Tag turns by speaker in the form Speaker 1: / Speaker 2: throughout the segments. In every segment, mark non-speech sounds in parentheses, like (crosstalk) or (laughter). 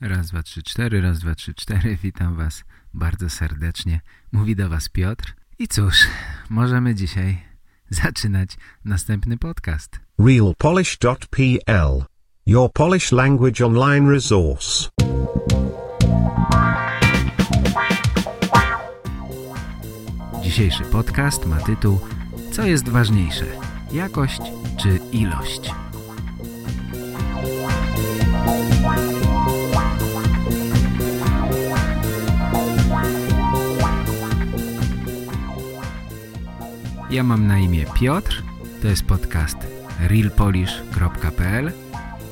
Speaker 1: Raz, dwa, trzy, cztery, raz, dwa, trzy, cztery. (laughs) Witam Was bardzo serdecznie. Mówi do Was Piotr. I cóż, możemy dzisiaj (laughs) zaczynać następny podcast.
Speaker 2: realpolish.pl Your Polish Language Online Resource.
Speaker 1: Dzisiejszy podcast ma tytuł Co jest ważniejsze? Jakość czy ilość? Ja mam na imię Piotr, to jest podcast realpolish.pl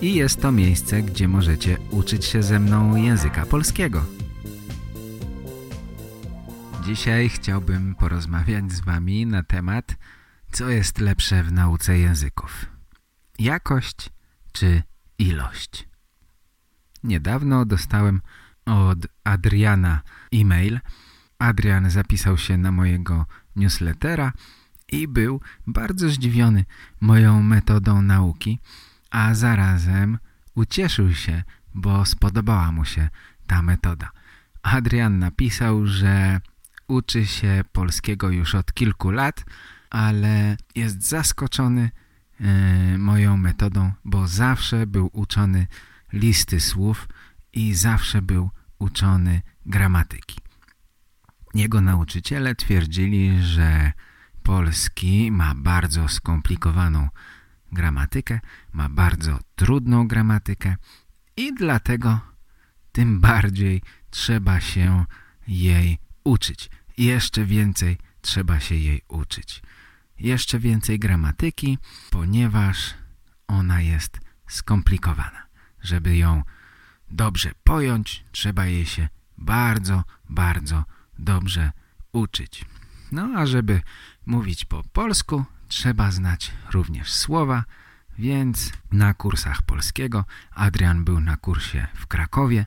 Speaker 1: i jest to miejsce, gdzie możecie uczyć się ze mną języka polskiego. Dzisiaj chciałbym porozmawiać z Wami na temat, co jest lepsze w nauce języków. Jakość czy ilość? Niedawno dostałem od Adriana e-mail. Adrian zapisał się na mojego newslettera i był bardzo zdziwiony moją metodą nauki, a zarazem ucieszył się, bo spodobała mu się ta metoda. Adrian napisał, że uczy się polskiego już od kilku lat, ale jest zaskoczony e, moją metodą, bo zawsze był uczony listy słów i zawsze był uczony gramatyki. Jego nauczyciele twierdzili, że polski ma bardzo skomplikowaną gramatykę, ma bardzo trudną gramatykę i dlatego tym bardziej trzeba się jej uczyć. Jeszcze więcej trzeba się jej uczyć. Jeszcze więcej gramatyki, ponieważ ona jest skomplikowana. Żeby ją dobrze pojąć, trzeba jej się bardzo, bardzo dobrze uczyć. No a żeby mówić po polsku, trzeba znać również słowa, więc na kursach polskiego Adrian był na kursie w Krakowie.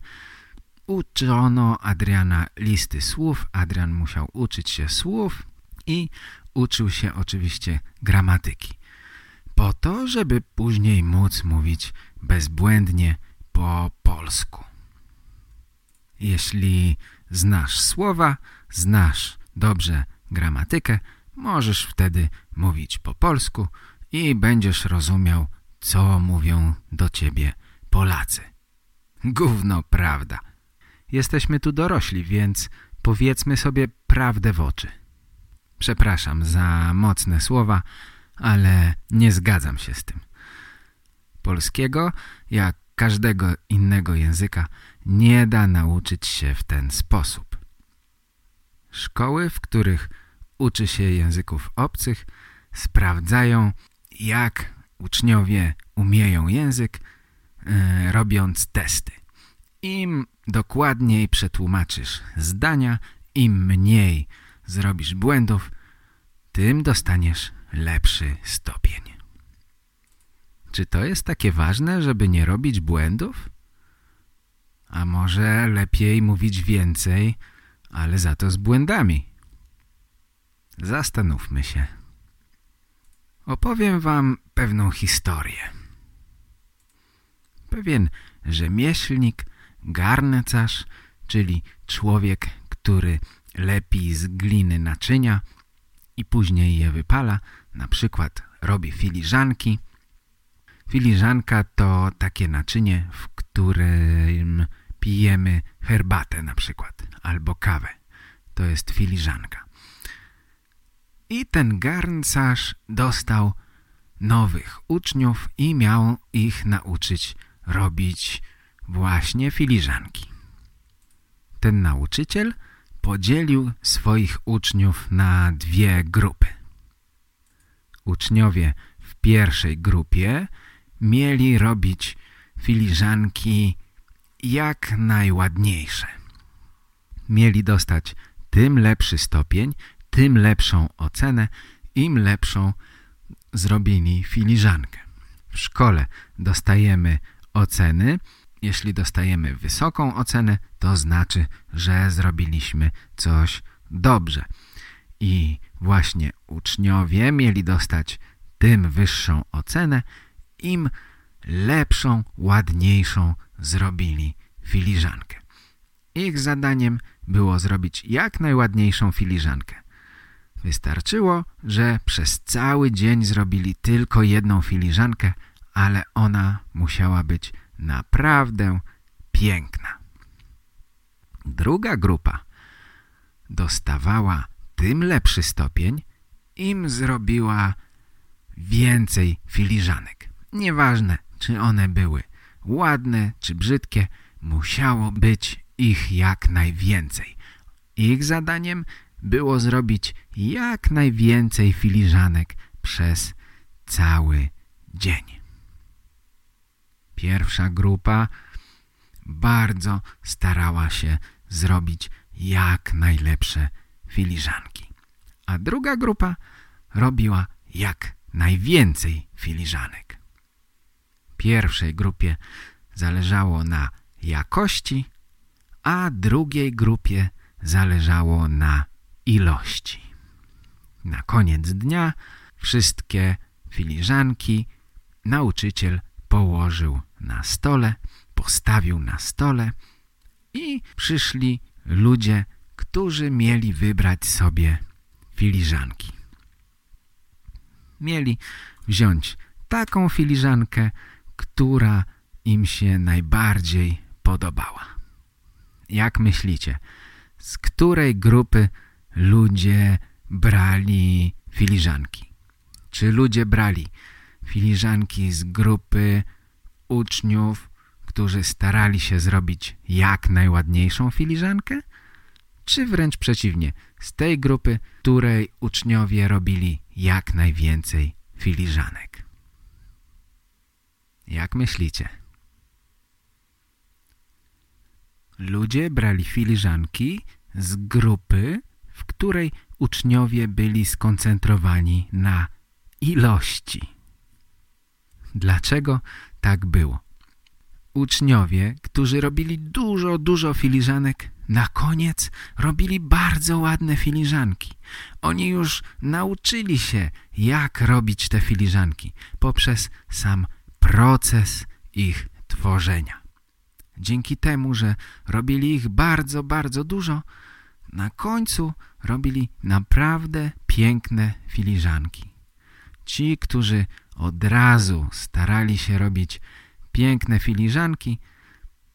Speaker 1: Uczono Adriana listy słów, Adrian musiał uczyć się słów i uczył się oczywiście gramatyki. Po to, żeby później móc mówić bezbłędnie po polsku. Jeśli znasz słowa, znasz dobrze gramatykę, możesz wtedy mówić po polsku i będziesz rozumiał, co mówią do ciebie Polacy. Gówno prawda. Jesteśmy tu dorośli, więc powiedzmy sobie prawdę w oczy. Przepraszam za mocne słowa, ale nie zgadzam się z tym. Polskiego, jak każdego innego języka, nie da nauczyć się w ten sposób. Szkoły, w których uczy się języków obcych, sprawdzają, jak uczniowie umieją język, yy, robiąc testy. Im dokładniej przetłumaczysz zdania, im mniej zrobisz błędów, tym dostaniesz lepszy stopień. Czy to jest takie ważne, żeby nie robić błędów? A może lepiej mówić więcej, ale za to z błędami? Zastanówmy się. Opowiem wam pewną historię. Pewien rzemieślnik, garncarz, czyli człowiek, który lepi z gliny naczynia i później je wypala, na przykład robi filiżanki. Filiżanka to takie naczynie, w którym pijemy herbatę na przykład, albo kawę. To jest filiżanka. I ten garncarz dostał nowych uczniów i miał ich nauczyć robić właśnie filiżanki. Ten nauczyciel podzielił swoich uczniów na dwie grupy. Uczniowie w pierwszej grupie mieli robić filiżanki jak najładniejsze. Mieli dostać tym lepszy stopień, tym lepszą ocenę, im lepszą zrobili filiżankę. W szkole dostajemy oceny. Jeśli dostajemy wysoką ocenę, to znaczy, że zrobiliśmy coś dobrze. I właśnie uczniowie mieli dostać tym wyższą ocenę, im lepszą, ładniejszą zrobili filiżankę. Ich zadaniem było zrobić jak najładniejszą filiżankę. Wystarczyło, że przez cały dzień zrobili tylko jedną filiżankę, ale ona musiała być naprawdę piękna. Druga grupa dostawała tym lepszy stopień, im zrobiła więcej filiżanek. Nieważne, czy one były ładne czy brzydkie, musiało być ich jak najwięcej. Ich zadaniem było zrobić jak najwięcej filiżanek przez cały dzień. Pierwsza grupa bardzo starała się zrobić jak najlepsze filiżanki, a druga grupa robiła jak najwięcej filiżanek. Pierwszej grupie zależało na jakości, a drugiej grupie zależało na ilości. Na koniec dnia wszystkie filiżanki nauczyciel położył na stole, postawił na stole i przyszli ludzie, którzy mieli wybrać sobie filiżanki. Mieli wziąć taką filiżankę, która im się najbardziej podobała. Jak myślicie, z której grupy ludzie brali filiżanki? Czy ludzie brali filiżanki z grupy uczniów, którzy starali się zrobić jak najładniejszą filiżankę? Czy wręcz przeciwnie, z tej grupy, której uczniowie robili jak najwięcej filiżanek? Jak myślicie? Ludzie brali filiżanki z grupy, w której uczniowie byli skoncentrowani na ilości. Dlaczego tak było? Uczniowie, którzy robili dużo, dużo filiżanek, na koniec robili bardzo ładne filiżanki. Oni już nauczyli się, jak robić te filiżanki poprzez sam proces ich tworzenia. Dzięki temu, że robili ich bardzo, bardzo dużo, na końcu robili naprawdę piękne filiżanki. Ci, którzy od razu starali się robić piękne filiżanki,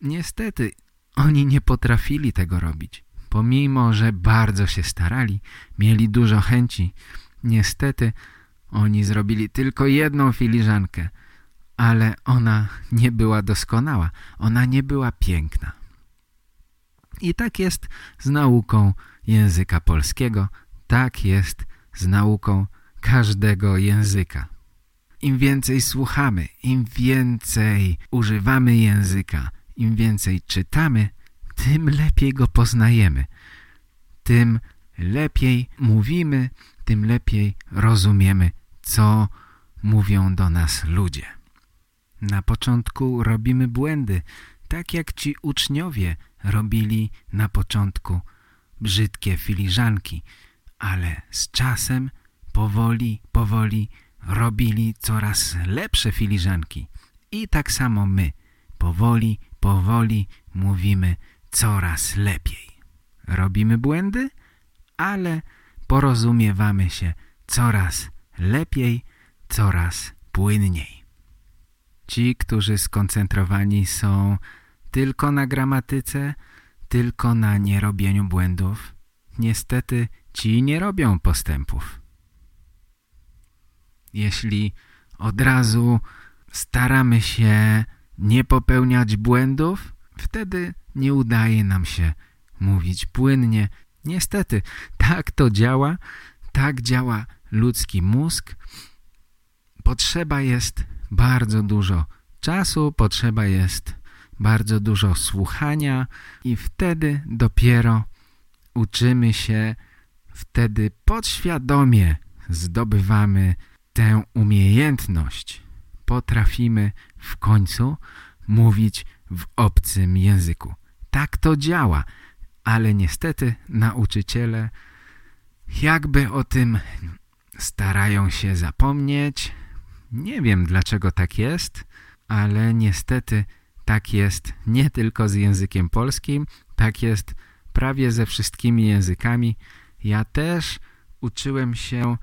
Speaker 1: niestety oni nie potrafili tego robić. Pomimo, że bardzo się starali, mieli dużo chęci, niestety oni zrobili tylko jedną filiżankę, ale ona nie była doskonała, ona nie była piękna. I tak jest z nauką języka polskiego, tak jest z nauką każdego języka. Im więcej słuchamy, im więcej używamy języka, im więcej czytamy, tym lepiej go poznajemy. Tym lepiej mówimy, tym lepiej rozumiemy, co mówią do nas ludzie. Na początku robimy błędy, tak jak ci uczniowie robili na początku brzydkie filiżanki, ale z czasem powoli, powoli robili coraz lepsze filiżanki. I tak samo my, powoli, powoli mówimy coraz lepiej. Robimy błędy, ale porozumiewamy się coraz lepiej, coraz płynniej. Ci, którzy skoncentrowani są tylko na gramatyce, tylko na nierobieniu błędów, niestety ci nie robią postępów. Jeśli od razu staramy się nie popełniać błędów, wtedy nie udaje nam się mówić płynnie. Niestety, tak to działa, tak działa ludzki mózg. Potrzeba jest bardzo dużo czasu, potrzeba jest bardzo dużo słuchania i wtedy dopiero uczymy się, wtedy podświadomie zdobywamy tę umiejętność. Potrafimy w końcu mówić w obcym języku. Tak to działa, ale niestety nauczyciele jakby o tym starają się zapomnieć. Nie wiem dlaczego tak jest, ale niestety Tak jest nie tylko z językiem polskim, tak jest prawie ze wszystkimi językami. Ja też uczyłem się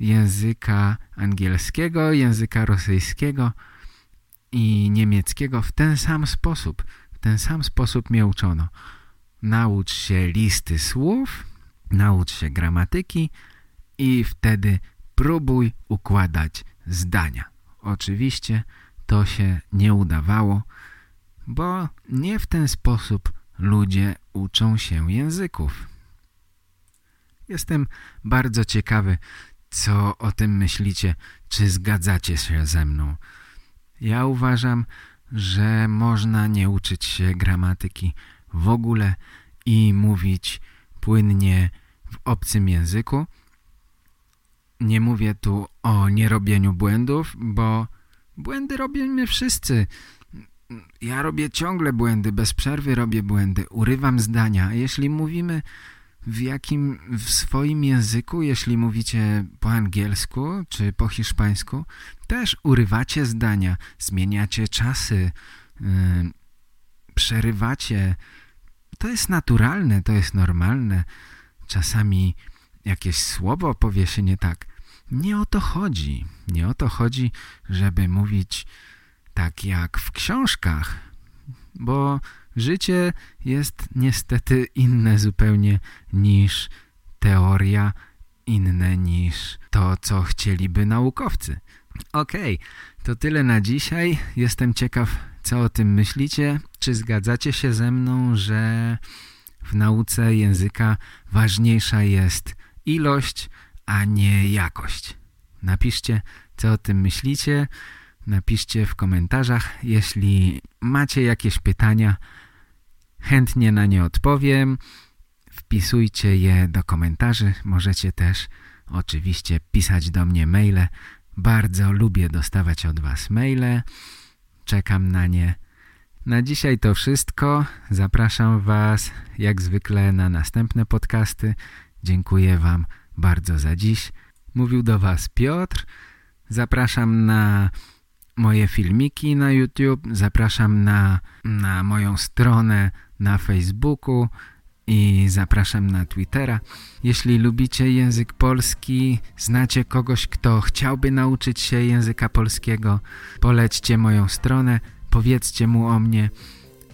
Speaker 1: języka angielskiego, języka rosyjskiego i niemieckiego w ten sam sposób. W ten sam sposób mnie uczono. Naucz się listy słów, naucz się gramatyki i wtedy próbuj układać zdania. Oczywiście to się nie udawało, bo nie w ten sposób ludzie uczą się języków. Jestem bardzo ciekawy, co o tym myślicie, czy zgadzacie się ze mną. Ja uważam, że można nie uczyć się gramatyki w ogóle i mówić płynnie w obcym języku. Nie mówię tu o nierobieniu błędów, bo błędy robimy wszyscy. Ja robię ciągle błędy, bez przerwy robię błędy, urywam zdania. Jeśli mówimy w jakim w swoim języku, jeśli mówicie po angielsku czy po hiszpańsku, też urywacie zdania, zmieniacie czasy, yy, przerywacie. To jest naturalne, to jest normalne. Czasami jakieś słowo powie się nie tak. Nie o to chodzi. Nie o to chodzi, żeby mówić tak jak w książkach, bo życie jest niestety inne zupełnie niż teoria, inne niż to, co chcieliby naukowcy. Okej, okay, to tyle na dzisiaj. Jestem ciekaw, co o tym myślicie. Czy zgadzacie się ze mną, że w nauce języka ważniejsza jest ilość, a nie jakość? Napiszcie, co o tym myślicie. Napiszcie w komentarzach. Jeśli macie jakieś pytania, chętnie na nie odpowiem. Wpisujcie je do komentarzy. Możecie też oczywiście pisać do mnie maile. Bardzo lubię dostawać od Was maile. Czekam na nie. Na dzisiaj to wszystko. Zapraszam Was jak zwykle na następne podcasty. Dziękuję Wam bardzo za dziś. Mówił do Was Piotr. Zapraszam na moje filmiki na YouTube, zapraszam na, na moją stronę na Facebooku i zapraszam na Twittera. Jeśli lubicie język polski, znacie kogoś, kto chciałby nauczyć się języka polskiego, polećcie moją stronę, powiedzcie mu o mnie.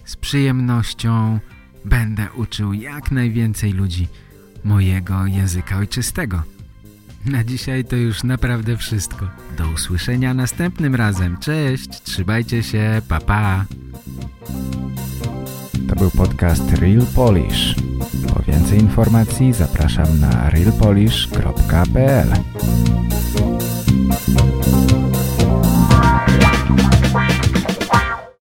Speaker 1: Z przyjemnością będę uczył jak najwięcej ludzi mojego języka ojczystego. Na dzisiaj to już naprawdę wszystko. Do usłyszenia następnym razem. Cześć, trzymajcie się, pa pa.
Speaker 3: To był podcast Real Polish. Po więcej informacji zapraszam na realpolish.pl